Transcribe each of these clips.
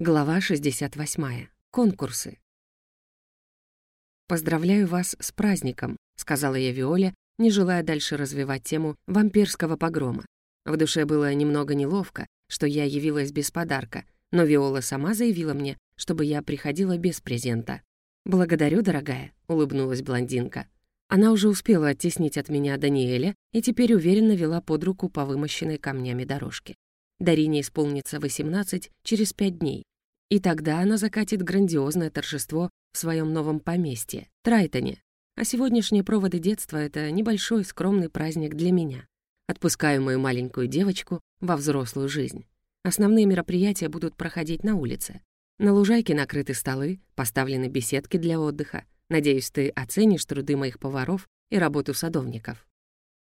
Глава 68. Конкурсы. «Поздравляю вас с праздником», — сказала я Виоле, не желая дальше развивать тему вампирского погрома. В душе было немного неловко, что я явилась без подарка, но Виола сама заявила мне, чтобы я приходила без презента. «Благодарю, дорогая», — улыбнулась блондинка. Она уже успела оттеснить от меня Даниэля и теперь уверенно вела под руку по вымощенной камнями дорожке. Дарине исполнится 18 через пять дней. И тогда она закатит грандиозное торжество в своем новом поместье, Трайтоне. А сегодняшние проводы детства — это небольшой скромный праздник для меня. Отпускаю мою маленькую девочку во взрослую жизнь. Основные мероприятия будут проходить на улице. На лужайке накрыты столы, поставлены беседки для отдыха. Надеюсь, ты оценишь труды моих поваров и работу садовников.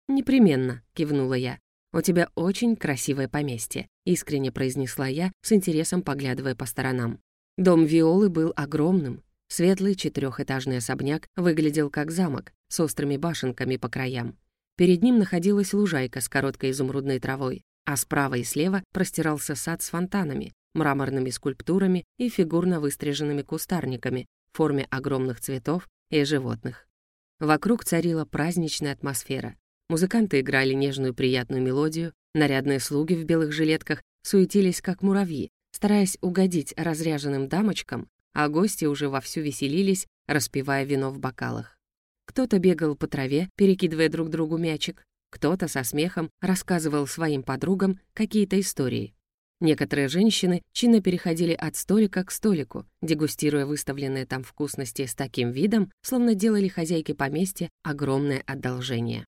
«Непременно», — кивнула я. «У тебя очень красивое поместье», — искренне произнесла я, с интересом поглядывая по сторонам. Дом Виолы был огромным. Светлый четырехэтажный особняк выглядел как замок, с острыми башенками по краям. Перед ним находилась лужайка с короткой изумрудной травой, а справа и слева простирался сад с фонтанами, мраморными скульптурами и фигурно выстриженными кустарниками в форме огромных цветов и животных. Вокруг царила праздничная атмосфера. Музыканты играли нежную приятную мелодию, нарядные слуги в белых жилетках суетились как муравьи, стараясь угодить разряженным дамочкам, а гости уже вовсю веселились, распивая вино в бокалах. Кто-то бегал по траве, перекидывая друг другу мячик, кто-то со смехом рассказывал своим подругам какие-то истории. Некоторые женщины чинно переходили от столика к столику, дегустируя выставленные там вкусности с таким видом, словно делали хозяйке поместья огромное одолжение.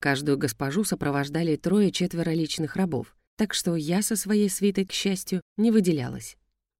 Каждую госпожу сопровождали трое-четверо личных рабов, так что я со своей свитой, к счастью, не выделялась.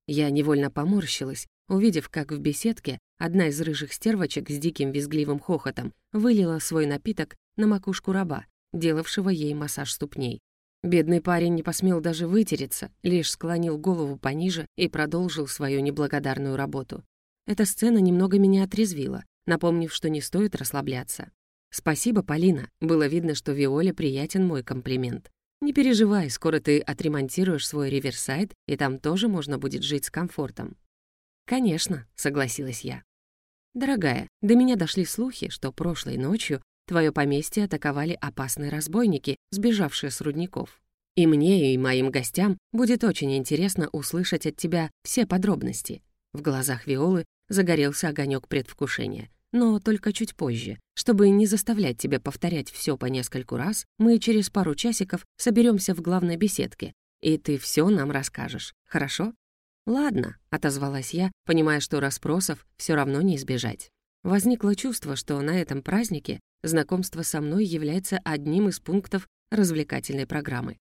Я невольно поморщилась, увидев, как в беседке одна из рыжих стервочек с диким визгливым хохотом вылила свой напиток на макушку раба, делавшего ей массаж ступней. Бедный парень не посмел даже вытереться, лишь склонил голову пониже и продолжил свою неблагодарную работу. Эта сцена немного меня отрезвила, напомнив, что не стоит расслабляться. «Спасибо, Полина. Было видно, что Виоле приятен мой комплимент. Не переживай, скоро ты отремонтируешь свой риверсайд, и там тоже можно будет жить с комфортом». «Конечно», — согласилась я. «Дорогая, до меня дошли слухи, что прошлой ночью твое поместье атаковали опасные разбойники, сбежавшие с рудников. И мне, и моим гостям будет очень интересно услышать от тебя все подробности». В глазах Виолы загорелся огонек предвкушения — но только чуть позже. Чтобы не заставлять тебя повторять все по нескольку раз, мы через пару часиков соберемся в главной беседке, и ты все нам расскажешь, хорошо? «Ладно», — отозвалась я, понимая, что расспросов все равно не избежать. Возникло чувство, что на этом празднике знакомство со мной является одним из пунктов развлекательной программы.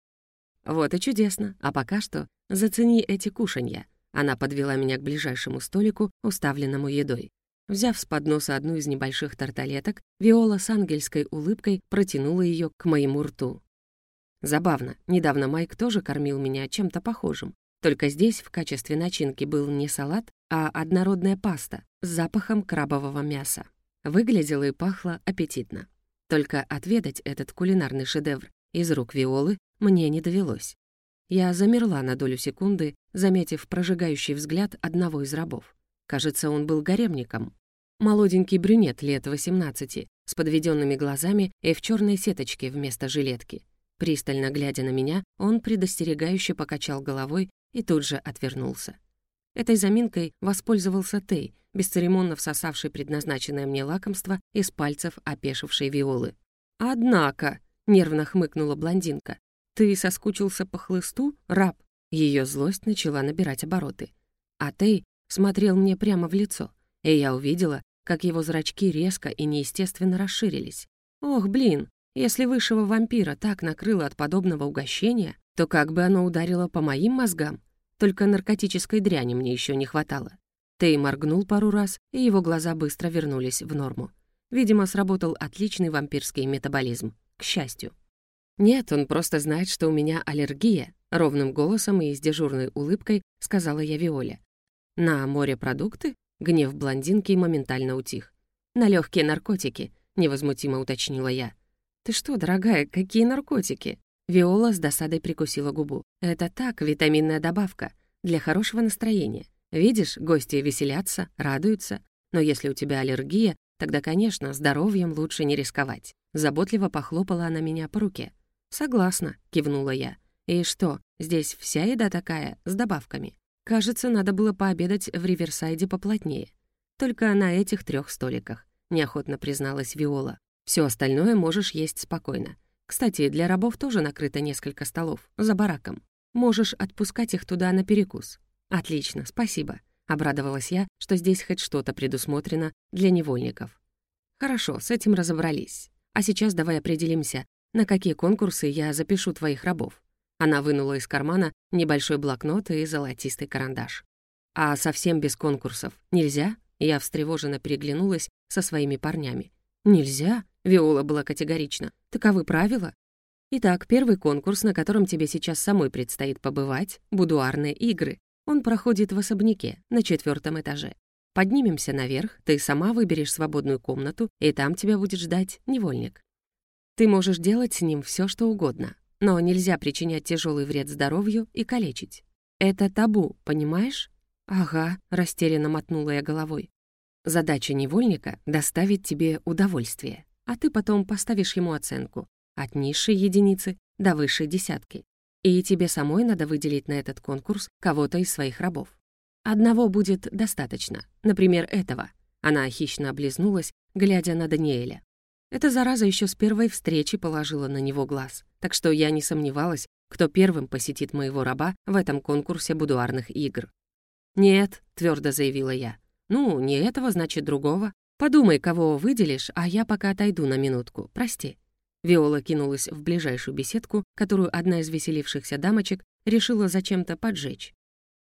Вот и чудесно, а пока что зацени эти кушанья. Она подвела меня к ближайшему столику, уставленному едой. Взяв с подноса одну из небольших тарталеток, Виола с ангельской улыбкой протянула ее к моему рту. Забавно, недавно Майк тоже кормил меня чем-то похожим. Только здесь в качестве начинки был не салат, а однородная паста с запахом крабового мяса. Выглядело и пахло аппетитно. Только отведать этот кулинарный шедевр из рук Виолы мне не довелось. Я замерла на долю секунды, заметив прожигающий взгляд одного из рабов. Кажется, он был гаремником. Молоденький брюнет лет 18, с подведенными глазами и в черной сеточке вместо жилетки. Пристально глядя на меня, он предостерегающе покачал головой и тут же отвернулся. Этой заминкой воспользовался Тей, бесцеремонно всосавший предназначенное мне лакомство из пальцев опешившей Виолы. «Однако», — нервно хмыкнула блондинка, «ты соскучился по хлысту, раб?» Ее злость начала набирать обороты. А Тей смотрел мне прямо в лицо, и я увидела, как его зрачки резко и неестественно расширились. Ох, блин, если высшего вампира так накрыло от подобного угощения, то как бы оно ударило по моим мозгам? Только наркотической дряни мне еще не хватало. Тей моргнул пару раз, и его глаза быстро вернулись в норму. Видимо, сработал отличный вампирский метаболизм, к счастью. «Нет, он просто знает, что у меня аллергия», — ровным голосом и с дежурной улыбкой сказала я Виоле. «На морепродукты?» — гнев блондинки моментально утих. «На легкие наркотики», — невозмутимо уточнила я. «Ты что, дорогая, какие наркотики?» Виола с досадой прикусила губу. «Это так, витаминная добавка. для хорошего настроения. Видишь, гости веселятся, радуются. Но если у тебя аллергия, тогда, конечно, здоровьем лучше не рисковать. Заботливо похлопала она меня по руке. «Согласна», — кивнула я. «И что, здесь вся еда такая, с добавками? Кажется, надо было пообедать в Риверсайде поплотнее. Только на этих трех столиках», — неохотно призналась Виола. Все остальное можешь есть спокойно. Кстати, для рабов тоже накрыто несколько столов, за бараком. Можешь отпускать их туда на перекус. Отлично, спасибо. Обрадовалась я, что здесь хоть что-то предусмотрено для невольников. Хорошо, с этим разобрались. А сейчас давай определимся, на какие конкурсы я запишу твоих рабов. Она вынула из кармана небольшой блокнот и золотистый карандаш. А совсем без конкурсов нельзя? Я встревоженно переглянулась со своими парнями. «Нельзя?» — Виола была категорична. «Таковы правила?» Итак, первый конкурс, на котором тебе сейчас самой предстоит побывать — будуарные игры. Он проходит в особняке, на четвертом этаже. Поднимемся наверх, ты сама выберешь свободную комнату, и там тебя будет ждать невольник. Ты можешь делать с ним все, что угодно, но нельзя причинять тяжелый вред здоровью и калечить. Это табу, понимаешь? Ага, растерянно мотнула я головой. Задача невольника — доставить тебе удовольствие, а ты потом поставишь ему оценку от низшей единицы до высшей десятки. И тебе самой надо выделить на этот конкурс кого-то из своих рабов. Одного будет достаточно, например, этого. Она хищно облизнулась, глядя на Даниэля. Эта зараза еще с первой встречи положила на него глаз, так что я не сомневалась, кто первым посетит моего раба в этом конкурсе будуарных игр. «Нет», — твердо заявила я, «Ну, не этого, значит, другого. Подумай, кого выделишь, а я пока отойду на минутку, прости». Виола кинулась в ближайшую беседку, которую одна из веселившихся дамочек решила зачем-то поджечь.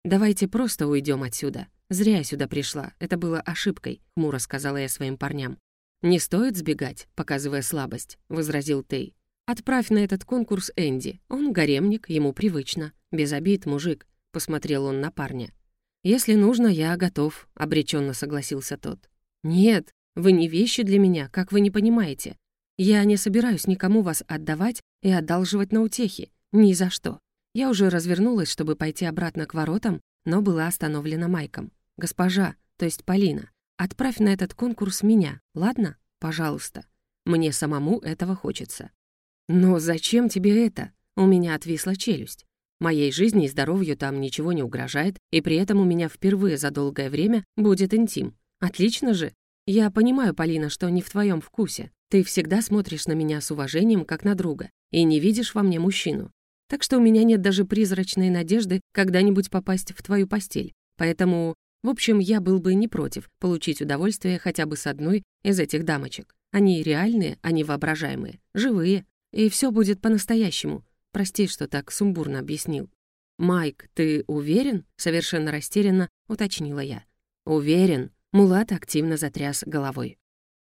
«Давайте просто уйдем отсюда. Зря я сюда пришла, это было ошибкой», — хмуро сказала я своим парням. «Не стоит сбегать», — показывая слабость, — возразил Тей. «Отправь на этот конкурс Энди. Он гаремник, ему привычно. Без обид, мужик», — посмотрел он на парня. «Если нужно, я готов», — обреченно согласился тот. «Нет, вы не вещи для меня, как вы не понимаете. Я не собираюсь никому вас отдавать и одалживать на утехи. Ни за что». Я уже развернулась, чтобы пойти обратно к воротам, но была остановлена Майком. «Госпожа, то есть Полина, отправь на этот конкурс меня, ладно? Пожалуйста. Мне самому этого хочется». «Но зачем тебе это?» У меня отвисла челюсть. Моей жизни и здоровью там ничего не угрожает, и при этом у меня впервые за долгое время будет интим. Отлично же. Я понимаю, Полина, что не в твоем вкусе. Ты всегда смотришь на меня с уважением, как на друга, и не видишь во мне мужчину. Так что у меня нет даже призрачной надежды когда-нибудь попасть в твою постель. Поэтому, в общем, я был бы не против получить удовольствие хотя бы с одной из этих дамочек. Они реальные, они воображаемые, живые, и все будет по-настоящему, Прости, что так сумбурно объяснил. «Майк, ты уверен?» — совершенно растерянно уточнила я. «Уверен». Мулат активно затряс головой.